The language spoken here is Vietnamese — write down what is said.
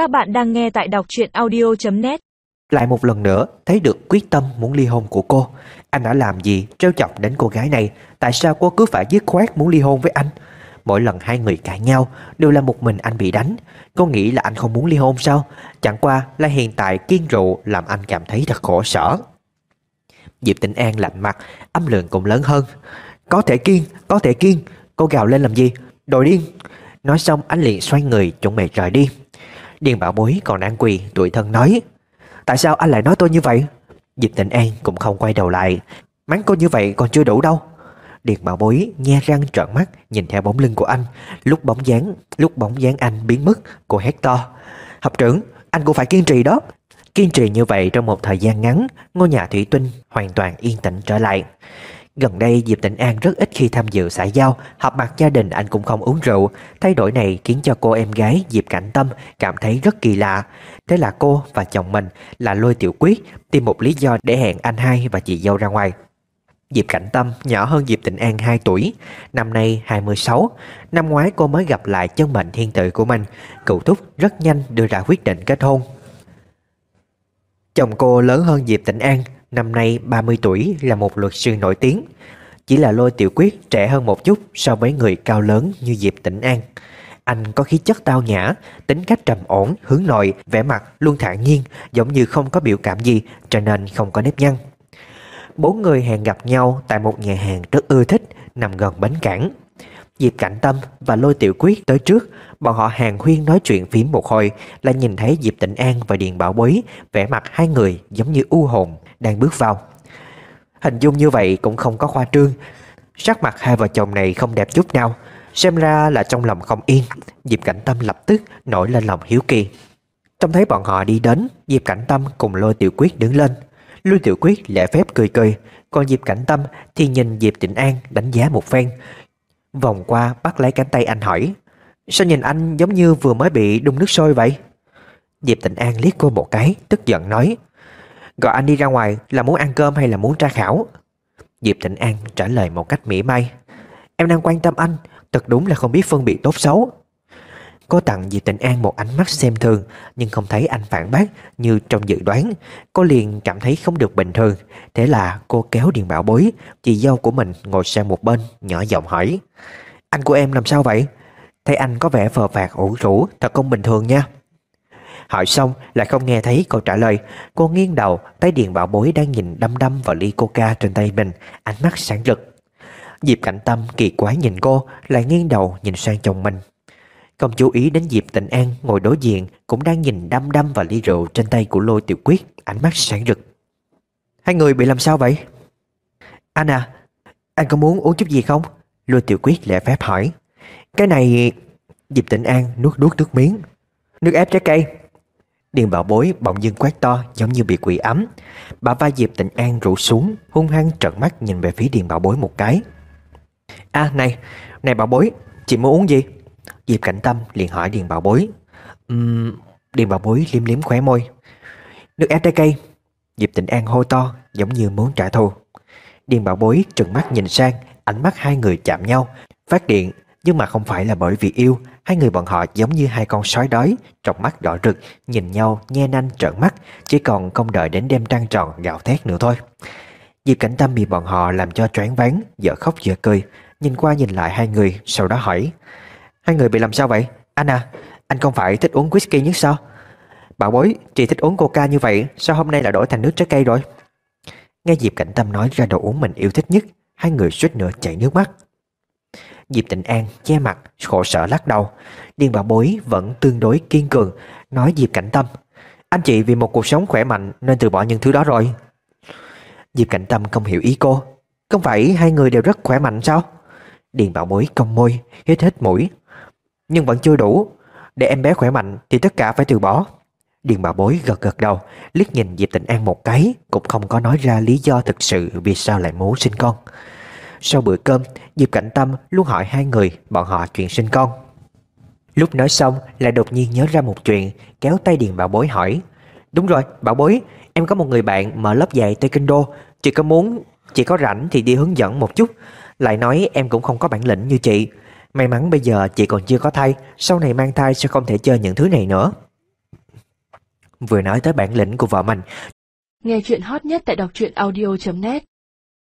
Các bạn đang nghe tại đọc truyện audio.net Lại một lần nữa thấy được quyết tâm muốn ly hôn của cô. Anh đã làm gì trêu chọc đến cô gái này? Tại sao cô cứ phải dứt khoát muốn ly hôn với anh? Mỗi lần hai người cãi nhau Đều là một mình anh bị đánh. Cô nghĩ là anh không muốn ly hôn sao? Chẳng qua là hiện tại kiên rượu Làm anh cảm thấy thật khổ sở. Diệp Tĩnh An lạnh mặt Âm lượng cũng lớn hơn. Có thể kiên, có thể kiên Cô gào lên làm gì, đồ điên. Nói xong anh liền xoay người chuẩn bị rời đi. Điền bảo bối còn đang quỳ tuổi thân nói, Tại sao anh lại nói tôi như vậy? Diệp Tịnh An cũng không quay đầu lại. Mắng cô như vậy còn chưa đủ đâu. Điền bảo bối nhe răng trợn mắt, Nhìn theo bóng lưng của anh. Lúc bóng dáng, Lúc bóng dáng anh biến mất, Cô hét to, Học trưởng, anh cũng phải kiên trì đó. Kiên trì như vậy trong một thời gian ngắn, Ngôi nhà thủy tinh hoàn toàn yên tĩnh trở lại. Gần đây Diệp Tịnh An rất ít khi tham dự xã giao, họp mặt gia đình anh cũng không uống rượu. Thay đổi này khiến cho cô em gái Diệp Cảnh Tâm cảm thấy rất kỳ lạ. Thế là cô và chồng mình là Lôi Tiểu Quyết tìm một lý do để hẹn anh hai và chị dâu ra ngoài. Diệp Cảnh Tâm nhỏ hơn Diệp Tịnh An 2 tuổi, năm nay 26. Năm ngoái cô mới gặp lại chân mệnh thiên tử của mình. Cựu Thúc rất nhanh đưa ra quyết định kết hôn. Chồng cô lớn hơn Diệp Tịnh An, năm nay 30 tuổi là một luật sư nổi tiếng. Chỉ là lôi tiểu quyết trẻ hơn một chút so với người cao lớn như Diệp Tĩnh An. Anh có khí chất tao nhã, tính cách trầm ổn, hướng nội, vẻ mặt luôn thản nhiên, giống như không có biểu cảm gì cho nên không có nếp nhăn. Bốn người hẹn gặp nhau tại một nhà hàng rất ưa thích nằm gần bến cảng. Diệp Cảnh Tâm và Lôi Tiểu Quyết tới trước, bọn họ hàng huyên nói chuyện phím một hồi là nhìn thấy Diệp Tịnh An và Điền Bảo Bối, vẻ mặt hai người giống như u hồn đang bước vào. Hình dung như vậy cũng không có khoa trương, sắc mặt hai vợ chồng này không đẹp chút nào, xem ra là trong lòng không yên, Diệp Cảnh Tâm lập tức nổi lên lòng hiếu kỳ. Trông thấy bọn họ đi đến, Diệp Cảnh Tâm cùng Lôi Tiểu Quyết đứng lên. Lôi Tiểu Quyết lễ phép cười cười, còn Diệp Cảnh Tâm thì nhìn Diệp Tịnh An đánh giá một phen, Vòng qua bắt lấy cánh tay anh hỏi, Sao nhìn anh giống như vừa mới bị đun nước sôi vậy? Diệp Tịnh An liếc cô một cái, Tức giận nói, Gọi anh đi ra ngoài là muốn ăn cơm hay là muốn tra khảo? Diệp Tịnh An trả lời một cách mỉa mai, Em đang quan tâm anh, Thật đúng là không biết phân biệt tốt xấu. Cô tặng Diệp Tịnh An một ánh mắt xem thường, Nhưng không thấy anh phản bác Như trong dự đoán. Cô liền cảm thấy không được bình thường. Thế là cô kéo điện Bảo Bối, Chị dâu của mình ngồi sang một bên, Nhỏ giọng hỏi, Anh của em làm sao vậy? Thấy anh có vẻ phờ phạt ủ rũ, Thật không bình thường nha. Hỏi xong, lại không nghe thấy câu trả lời. Cô nghiêng đầu, thấy Điền Bảo Bối đang nhìn đăm đăm vào ly coca trên tay mình, Ánh mắt sáng rực. Diệp Cảnh Tâm kỳ quái nhìn cô, Lại nghiêng đầu nhìn sang chồng mình không chú ý đến Diệp Tịnh An ngồi đối diện cũng đang nhìn đăm đăm vào ly rượu trên tay của Lôi Tiểu Quyết, ánh mắt sáng rực. Hai người bị làm sao vậy? Anh à, anh có muốn uống chút gì không? Lôi Tiểu Quyết lẽ phép hỏi. Cái này... Diệp Tịnh An nuốt nuốt nước miếng. Nước ép trái cây. Điền bảo bối bỗng dưng quát to giống như bị quỷ ấm. Bà vai Diệp Tịnh An rủ xuống, hung hăng trợn mắt nhìn về phía Điền bảo bối một cái. À này, này bảo bối, chị muốn uống gì? Diệp Cảnh Tâm liền hỏi Điền Bảo Bối. Um, Điền Bảo Bối liếm liếm khóe môi. Nước ép trái cây. Diệp Tịnh An hô to giống như muốn trả thù. Điền Bảo Bối trừng mắt nhìn sang Ánh mắt hai người chạm nhau. Phát điện nhưng mà không phải là bởi vì yêu Hai người bọn họ giống như hai con sói đói Trong mắt đỏ rực Nhìn nhau nhe nanh trợn mắt Chỉ còn không đợi đến đêm trăng tròn gạo thét nữa thôi. Diệp Cảnh Tâm bị bọn họ làm cho choáng váng Giờ khóc giờ cười Nhìn qua nhìn lại hai người Sau đó hỏi Hai người bị làm sao vậy? Anh à Anh không phải thích uống whisky nhất sao? Bảo bối, Chị thích uống coca như vậy, Sao hôm nay lại đổi thành nước trái cây rồi? Nghe Diệp Cảnh Tâm nói ra đồ uống mình yêu thích nhất, Hai người suýt nữa chảy nước mắt. Diệp Tịnh An che mặt, Khổ sở lắc đầu. Điên bảo bối vẫn tương đối kiên cường, Nói Diệp Cảnh Tâm, Anh chị vì một cuộc sống khỏe mạnh Nên từ bỏ những thứ đó rồi. Diệp Cảnh Tâm không hiểu ý cô, Không phải hai người đều rất khỏe mạnh sao? Điền bảo bối cong môi, Hít hết mũi nhưng vẫn chưa đủ. Để em bé khỏe mạnh thì tất cả phải từ bỏ. Điền bảo bối gật gật đầu, liếc nhìn Diệp Tịnh An một cái, Cũng không có nói ra lý do thực sự Vì sao lại muốn sinh con. Sau bữa cơm, Diệp Cảnh Tâm luôn hỏi hai người Bọn họ chuyện sinh con. Lúc nói xong, lại đột nhiên nhớ ra một chuyện, Kéo tay Điền bảo bối hỏi. Đúng rồi bảo bối, Em có một người bạn mở lớp dạy taekwondo, Chị có muốn, Chị có rảnh thì đi hướng dẫn một chút. Lại nói em cũng không có bản lĩnh như chị. May mắn bây giờ chị còn chưa có thai, Sau này mang thai sẽ không thể chơi những thứ này nữa vừa nói tới bản lĩnh của vợ mình. Nghe chuyện hot nhất tại đọc truyện audio.net